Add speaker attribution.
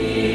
Speaker 1: You.